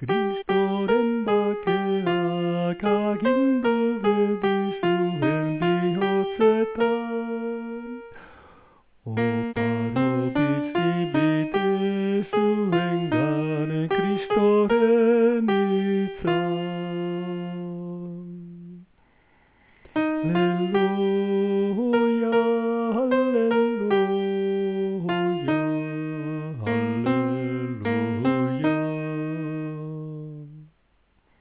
Kristoren batia kagindu berdi zuruen diru zutetan Oparu biski bitu